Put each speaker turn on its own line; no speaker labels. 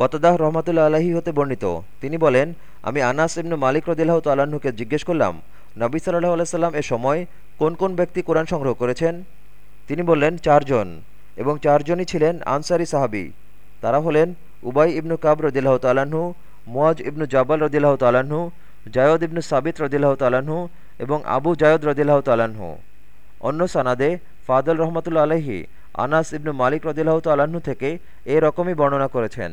কতদাহ রহমতুল্লা আলাহি হতে বর্ণিত। তিনি বলেন, আমি আনাস ইবনু মালিক রদিল্লাহ তাল্লাহ্নকে জিজ্ঞেস করলাম, নবী সাল্লাহ আলাইসাল্লাম এ সময় কোন কোন ব্যক্তি কোরআন সংগ্রহ করেছেন? তিনি বললেন, চারজন, এবং চারজনই ছিলেন আনসারি সাহাবি। তারা হলেন উবাই ইবনু কাব রদিল্লাহ তাল্লাহ্ন মুয়াজ ইবনু জাবাল রদিল্লাহ তাল্লাহ্ন জায়দ ইবনু সাবিত রদিল্লাহ তাল্লাহ্ন এবং আবু জায়দ রদিল্লাহ তাল্লাহ্ন অন্য সানাদে ফাদল রহমতুল্লা আলহি আনাস ইবনু মালিক রদিল্লাহ তাল্লাহ্ন থেকে এ রকমই বর্ণনা করেছেন।